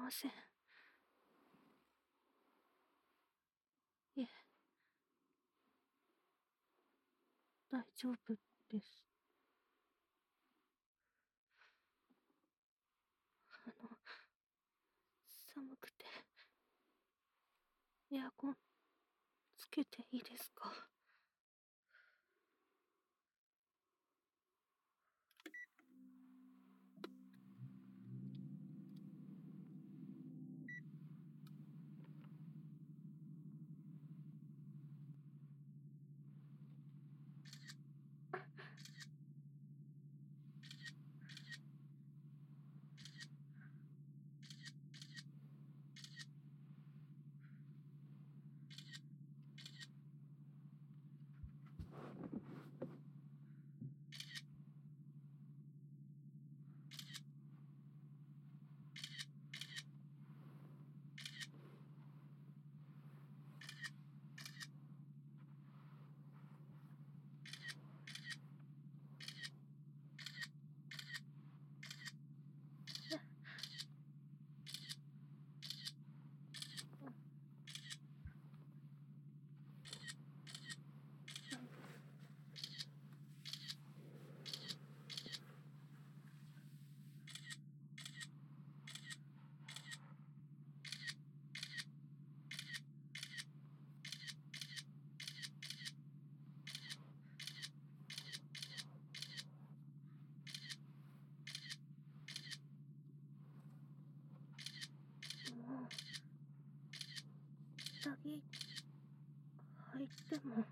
ません。いえ、大丈夫です。あの、寒くて、エアコンつけていいですか？下着。履いても。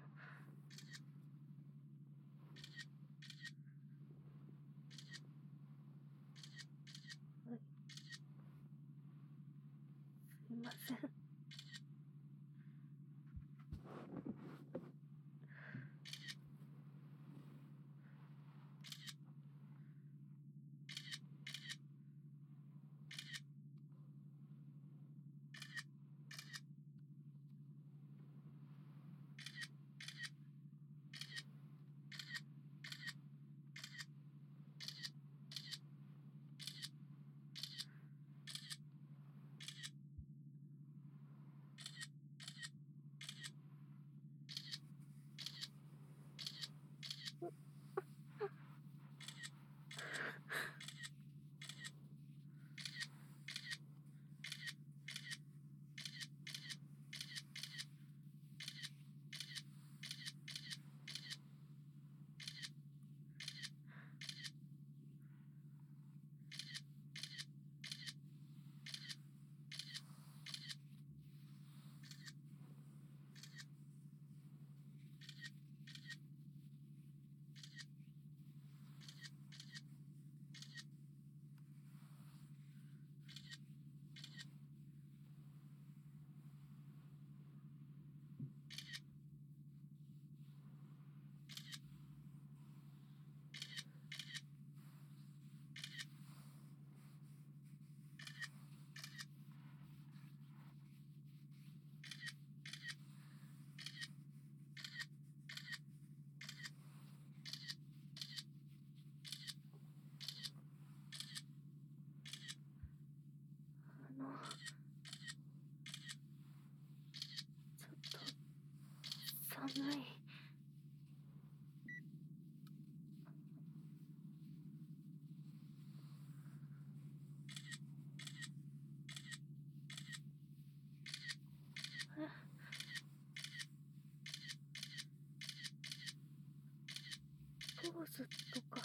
とか、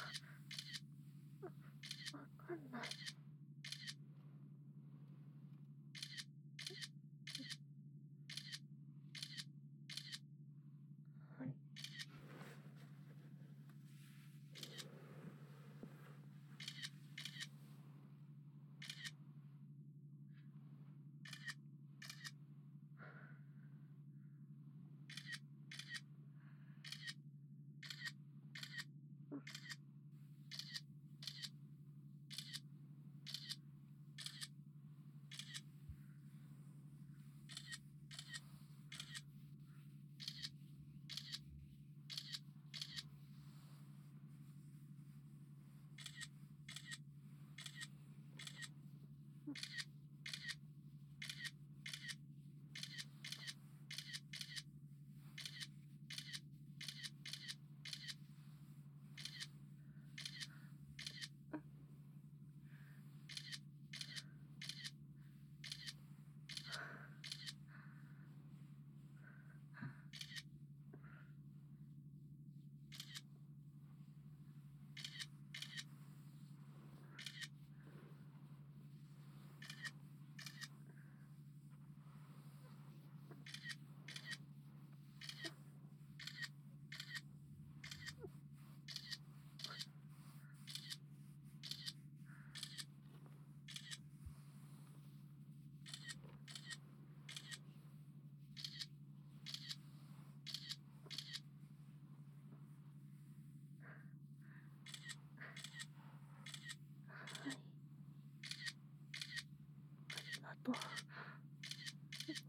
わかんない。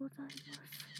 ございます。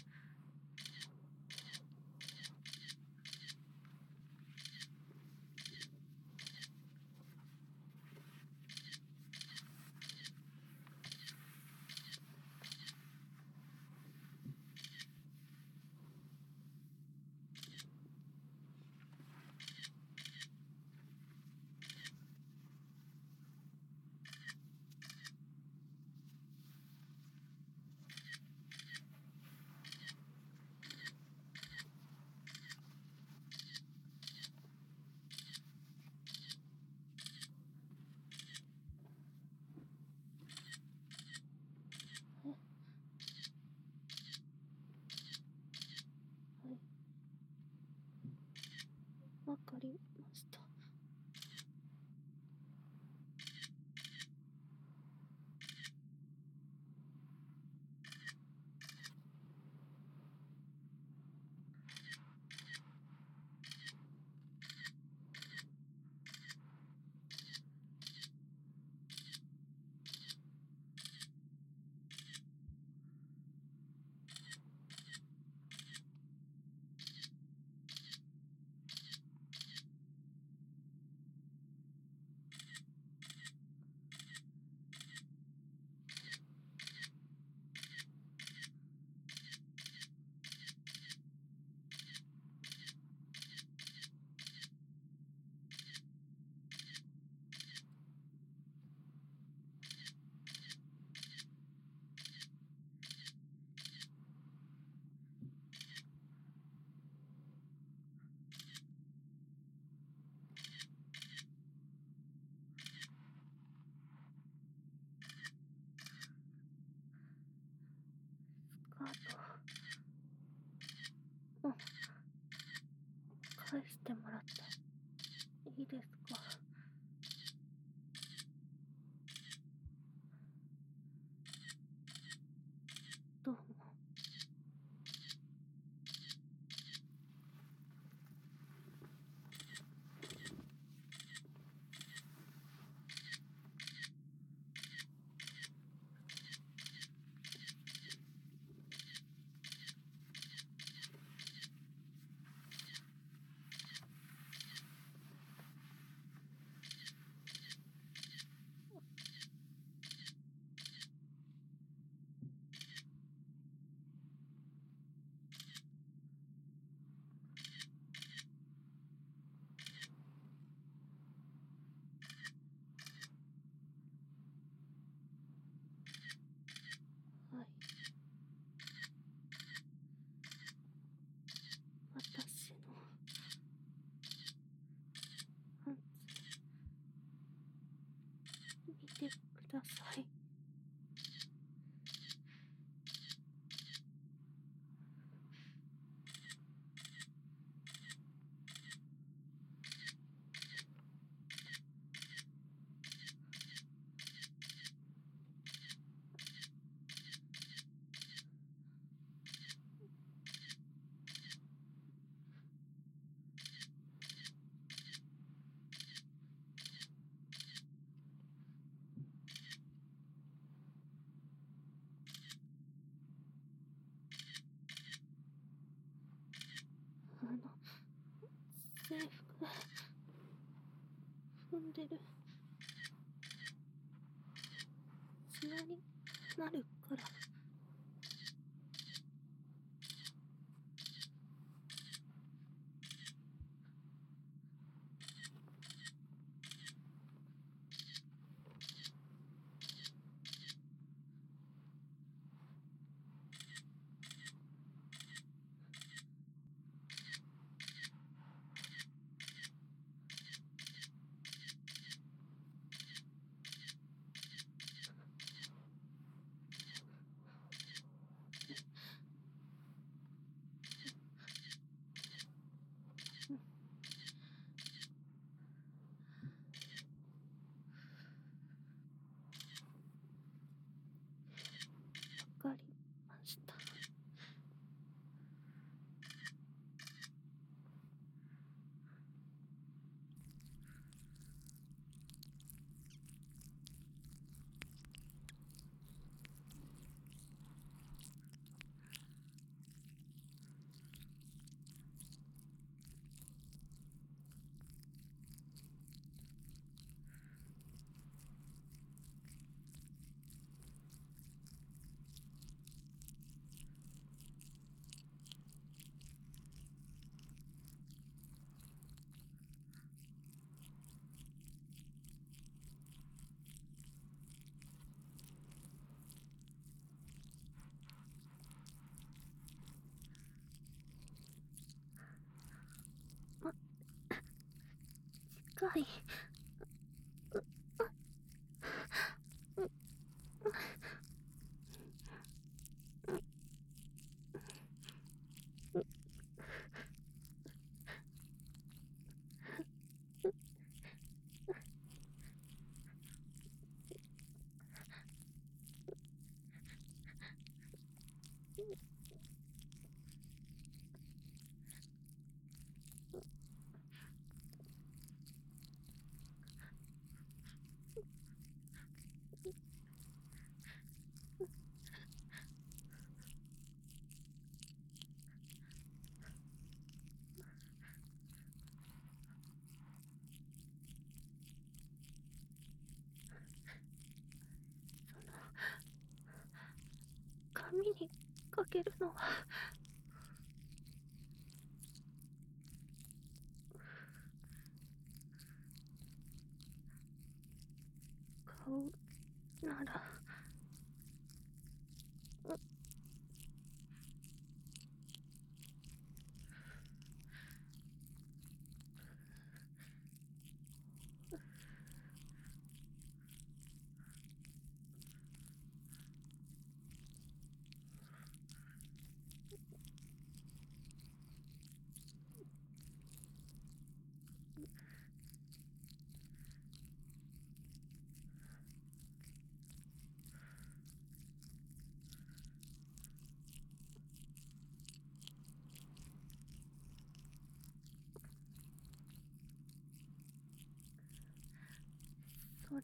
いですかどうも。はい。私のパンツ見てください。あの、制服、でる。砂になるから。さい。髪にかけるの。は顔なら。れ